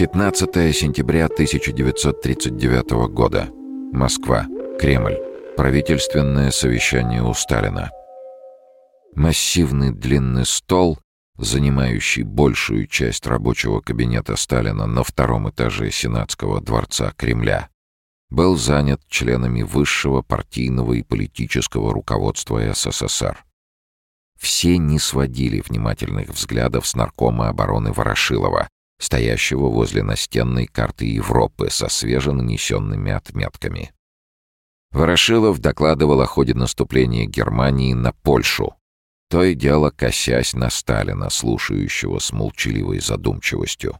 15 сентября 1939 года. Москва. Кремль. Правительственное совещание у Сталина. Массивный длинный стол, занимающий большую часть рабочего кабинета Сталина на втором этаже Сенатского дворца Кремля, был занят членами высшего партийного и политического руководства СССР. Все не сводили внимательных взглядов с наркома обороны Ворошилова, стоящего возле настенной карты Европы со свеженанесенными отметками. Ворошилов докладывал о ходе наступления Германии на Польшу, то и дело косясь на Сталина, слушающего с молчаливой задумчивостью.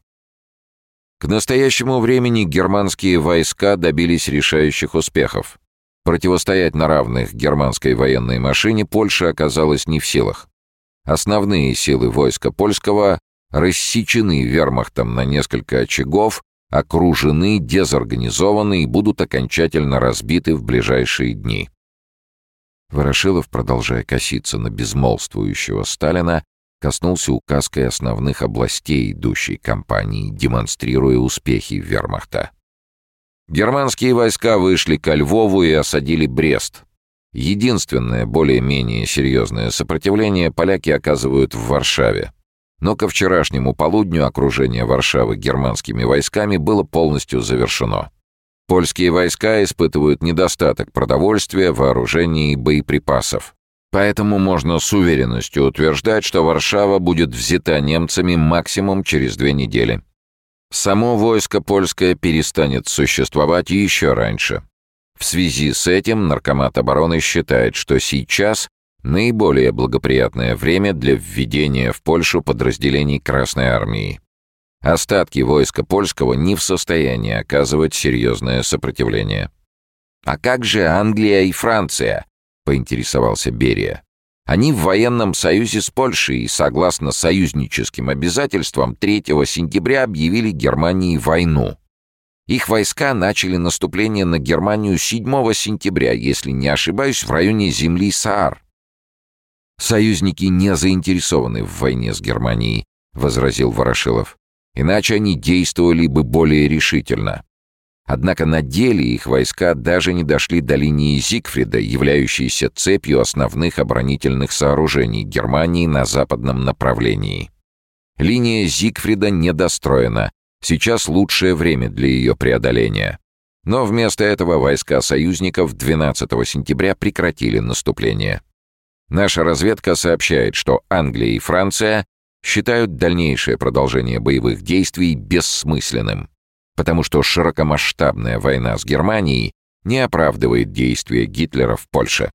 К настоящему времени германские войска добились решающих успехов. Противостоять на равных германской военной машине Польша оказалась не в силах. Основные силы войска польского рассечены вермахтом на несколько очагов, окружены, дезорганизованы и будут окончательно разбиты в ближайшие дни. Ворошилов, продолжая коситься на безмолвствующего Сталина, коснулся указкой основных областей идущей кампании, демонстрируя успехи вермахта. Германские войска вышли ко Львову и осадили Брест. Единственное более-менее серьезное сопротивление поляки оказывают в Варшаве. Но ко вчерашнему полудню окружение Варшавы германскими войсками было полностью завершено. Польские войска испытывают недостаток продовольствия, вооружений и боеприпасов. Поэтому можно с уверенностью утверждать, что Варшава будет взята немцами максимум через две недели. Само войско польское перестанет существовать еще раньше. В связи с этим Наркомат обороны считает, что сейчас наиболее благоприятное время для введения в Польшу подразделений Красной Армии. Остатки войска польского не в состоянии оказывать серьезное сопротивление. «А как же Англия и Франция?» — поинтересовался Берия. «Они в военном союзе с Польшей и, согласно союзническим обязательствам, 3 сентября объявили Германии войну. Их войска начали наступление на Германию 7 сентября, если не ошибаюсь, в районе земли Саар. «Союзники не заинтересованы в войне с Германией», — возразил Ворошилов. «Иначе они действовали бы более решительно». Однако на деле их войска даже не дошли до линии Зигфрида, являющейся цепью основных оборонительных сооружений Германии на западном направлении. Линия Зигфрида недостроена, сейчас лучшее время для ее преодоления. Но вместо этого войска союзников 12 сентября прекратили наступление. Наша разведка сообщает, что Англия и Франция считают дальнейшее продолжение боевых действий бессмысленным, потому что широкомасштабная война с Германией не оправдывает действия Гитлера в Польше.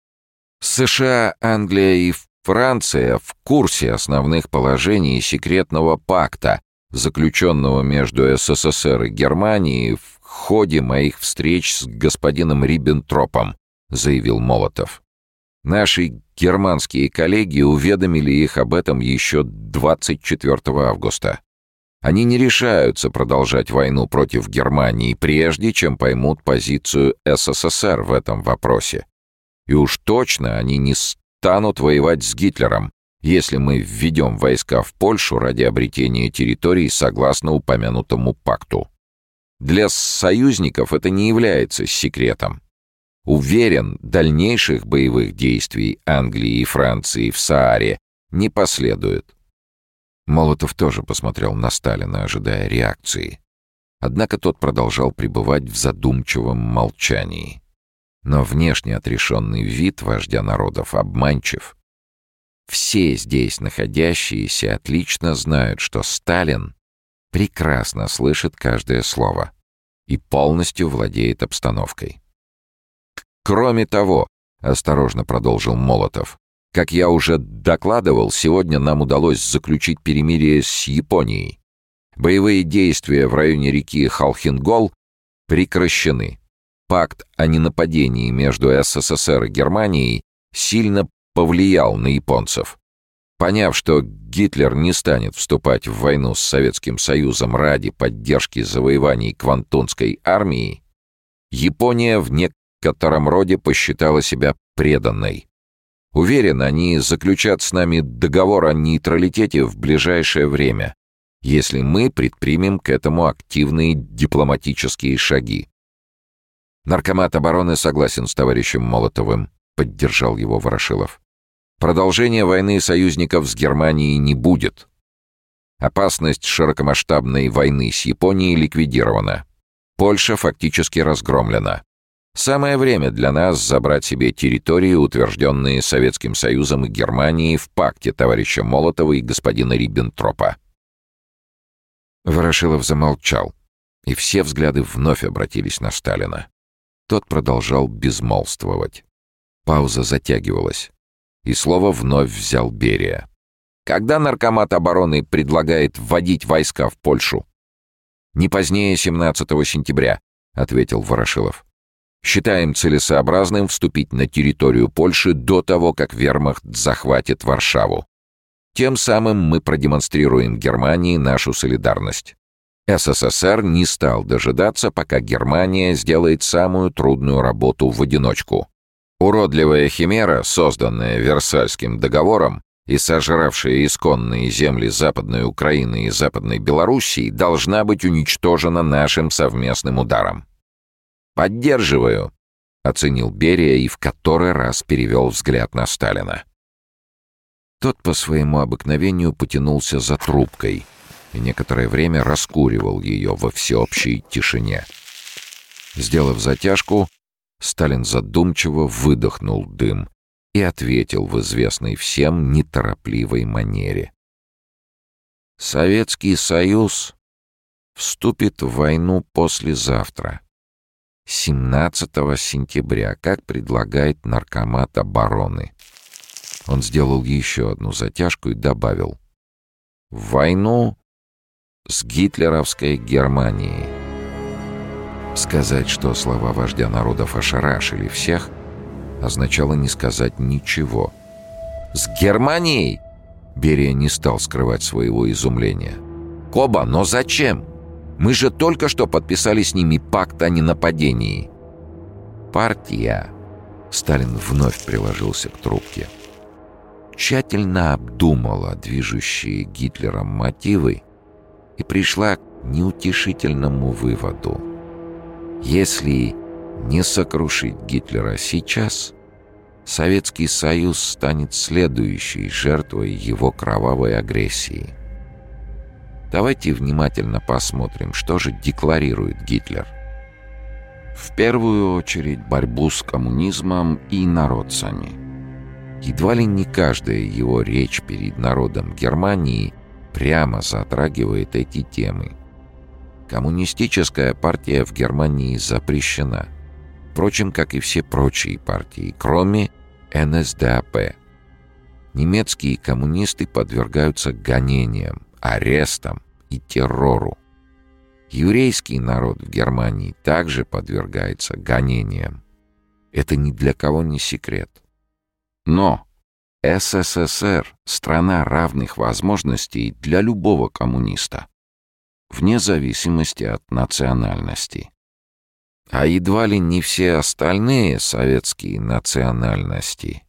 США, Англия и Франция в курсе основных положений секретного пакта, заключенного между СССР и Германией в ходе моих встреч с господином Риббентропом, заявил Молотов. Наши германские коллеги уведомили их об этом еще 24 августа. Они не решаются продолжать войну против Германии, прежде чем поймут позицию СССР в этом вопросе. И уж точно они не станут воевать с Гитлером, если мы введем войска в Польшу ради обретения территорий согласно упомянутому пакту. Для союзников это не является секретом. Уверен, дальнейших боевых действий Англии и Франции в Сааре не последует. Молотов тоже посмотрел на Сталина, ожидая реакции. Однако тот продолжал пребывать в задумчивом молчании. Но внешне отрешенный вид вождя народов обманчив. Все здесь находящиеся отлично знают, что Сталин прекрасно слышит каждое слово и полностью владеет обстановкой. Кроме того, осторожно продолжил Молотов, как я уже докладывал, сегодня нам удалось заключить перемирие с Японией. Боевые действия в районе реки Халхингол прекращены. Пакт о ненападении между СССР и Германией сильно повлиял на японцев. Поняв, что Гитлер не станет вступать в войну с Советским Союзом ради поддержки завоеваний Квантунской армии, Япония в некотором роде посчитала себя преданной. Уверен, они заключат с нами договор о нейтралитете в ближайшее время. если мы предпримем к этому активные дипломатические шаги. Наркомат обороны согласен с товарищем Молотовым, поддержал его Ворошилов. Продолжения войны союзников с Германией не будет. Опасность широкомасштабной войны с Японией ликвидирована. Польша фактически разгромлена. Самое время для нас забрать себе территории, утвержденные Советским Союзом и Германией в пакте товарища Молотова и господина Риббентропа. Ворошилов замолчал, и все взгляды вновь обратились на Сталина. Тот продолжал безмолвствовать. Пауза затягивалась, и слово вновь взял Берия. Когда наркомат обороны предлагает вводить войска в Польшу? Не позднее 17 сентября, ответил Ворошилов. Считаем целесообразным вступить на территорию Польши до того, как вермахт захватит Варшаву. Тем самым мы продемонстрируем Германии нашу солидарность. СССР не стал дожидаться, пока Германия сделает самую трудную работу в одиночку. Уродливая химера, созданная Версальским договором, и сожравшая исконные земли Западной Украины и Западной Белоруссии, должна быть уничтожена нашим совместным ударом. «Поддерживаю», — оценил Берия и в который раз перевел взгляд на Сталина. Тот по своему обыкновению потянулся за трубкой и некоторое время раскуривал ее во всеобщей тишине. Сделав затяжку, Сталин задумчиво выдохнул дым и ответил в известной всем неторопливой манере. Советский Союз вступит в войну послезавтра, 17 сентября, как предлагает наркомат обороны. Он сделал еще одну затяжку и добавил. В войну с гитлеровской Германией. Сказать, что слова вождя народов ошарашили всех — означало не сказать ничего. «С Германией?» Берия не стал скрывать своего изумления. «Коба, но зачем? Мы же только что подписали с ними пакт о ненападении». «Партия», — Сталин вновь приложился к трубке, тщательно обдумала движущие Гитлером мотивы и пришла к неутешительному выводу. Если не сокрушить Гитлера сейчас, Советский Союз станет следующей жертвой его кровавой агрессии. Давайте внимательно посмотрим, что же декларирует Гитлер. В первую очередь борьбу с коммунизмом и народцами. Едва ли не каждая его речь перед народом Германии прямо затрагивает эти темы. Коммунистическая партия в Германии запрещена – впрочем, как и все прочие партии, кроме НСДАП. Немецкие коммунисты подвергаются гонениям, арестам и террору. Еврейский народ в Германии также подвергается гонениям. Это ни для кого не секрет. Но СССР — страна равных возможностей для любого коммуниста, вне зависимости от национальности а едва ли не все остальные советские национальности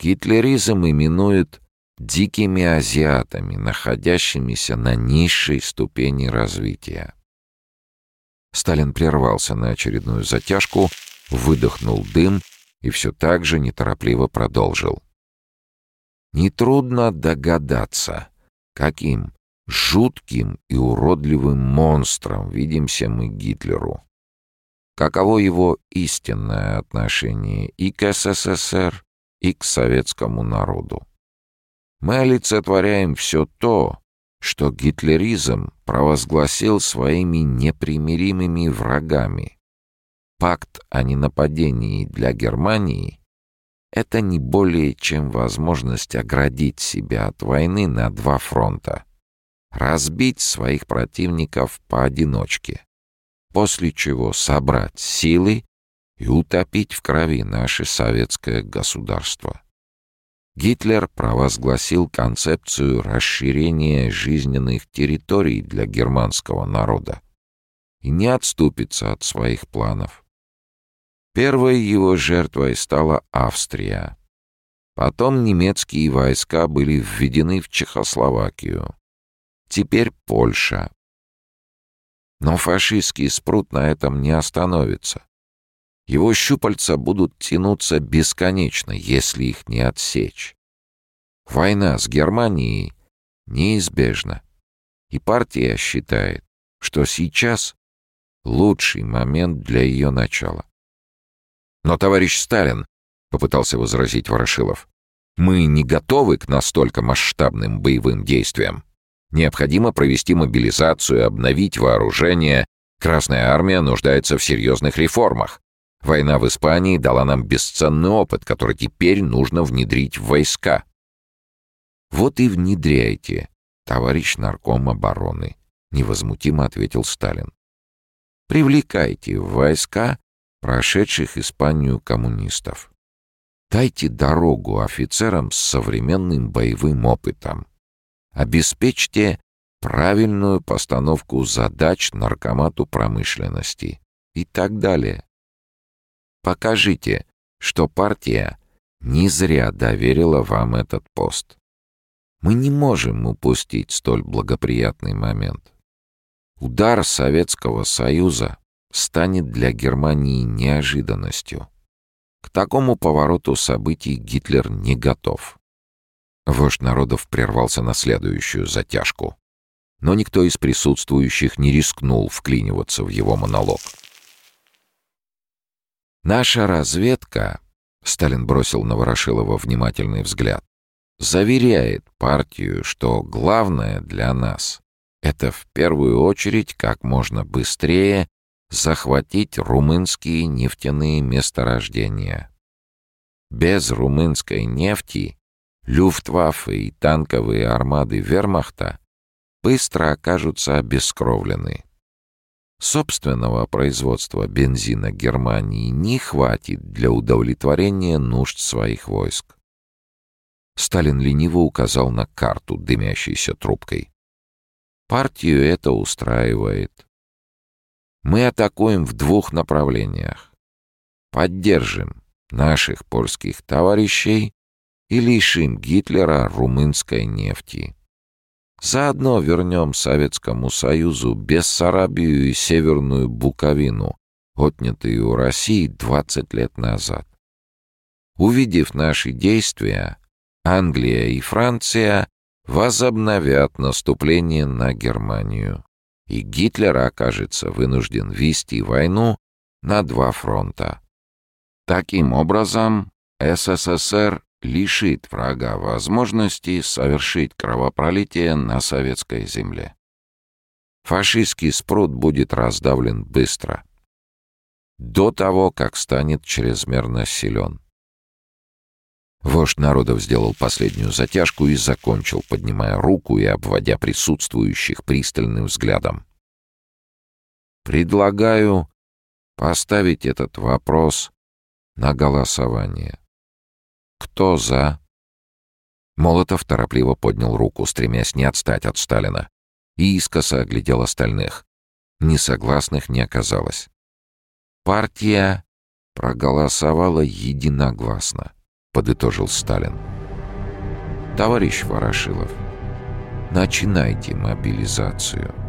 гитлеризм именует дикими азиатами, находящимися на низшей ступени развития. Сталин прервался на очередную затяжку, выдохнул дым и все так же неторопливо продолжил. Нетрудно догадаться, каким жутким и уродливым монстром видимся мы Гитлеру каково его истинное отношение и к СССР, и к советскому народу. Мы олицетворяем все то, что гитлеризм провозгласил своими непримиримыми врагами. Пакт о ненападении для Германии — это не более чем возможность оградить себя от войны на два фронта, разбить своих противников поодиночке после чего собрать силы и утопить в крови наше советское государство. Гитлер провозгласил концепцию расширения жизненных территорий для германского народа и не отступится от своих планов. Первой его жертвой стала Австрия. Потом немецкие войска были введены в Чехословакию. теперь Польша. Но фашистский спрут на этом не остановится. Его щупальца будут тянуться бесконечно, если их не отсечь. Война с Германией неизбежна. И партия считает, что сейчас лучший момент для ее начала. «Но, товарищ Сталин», — попытался возразить Ворошилов, «мы не готовы к настолько масштабным боевым действиям. Необходимо провести мобилизацию, обновить вооружение. Красная армия нуждается в серьезных реформах. Война в Испании дала нам бесценный опыт, который теперь нужно внедрить в войска. Вот и внедряйте, товарищ нарком обороны, невозмутимо ответил Сталин. Привлекайте в войска прошедших Испанию коммунистов. Дайте дорогу офицерам с современным боевым опытом. Обеспечьте правильную постановку задач наркомату промышленности и так далее. Покажите, что партия не зря доверила вам этот пост. Мы не можем упустить столь благоприятный момент. Удар Советского Союза станет для Германии неожиданностью. К такому повороту событий Гитлер не готов. Вождь народов прервался на следующую затяжку. Но никто из присутствующих не рискнул вклиниваться в его монолог. «Наша разведка», — Сталин бросил на Ворошилова внимательный взгляд, «заверяет партию, что главное для нас — это в первую очередь как можно быстрее захватить румынские нефтяные месторождения. Без румынской нефти Люфтваффе и танковые армады вермахта быстро окажутся обескровлены. Собственного производства бензина Германии не хватит для удовлетворения нужд своих войск. Сталин лениво указал на карту, дымящейся трубкой. Партию это устраивает. Мы атакуем в двух направлениях. Поддержим наших польских товарищей и лишим Гитлера румынской нефти. Заодно вернем Советскому Союзу Бессарабию и Северную Буковину, отнятые у России 20 лет назад. Увидев наши действия, Англия и Франция возобновят наступление на Германию, и Гитлер окажется вынужден вести войну на два фронта. Таким образом, СССР лишит врага возможности совершить кровопролитие на советской земле. Фашистский спрут будет раздавлен быстро, до того, как станет чрезмерно силен. Вождь народов сделал последнюю затяжку и закончил, поднимая руку и обводя присутствующих пристальным взглядом. «Предлагаю поставить этот вопрос на голосование. «Кто за?» Молотов торопливо поднял руку, стремясь не отстать от Сталина, и искоса оглядел остальных. Несогласных не оказалось. «Партия проголосовала единогласно», — подытожил Сталин. «Товарищ Ворошилов, начинайте мобилизацию».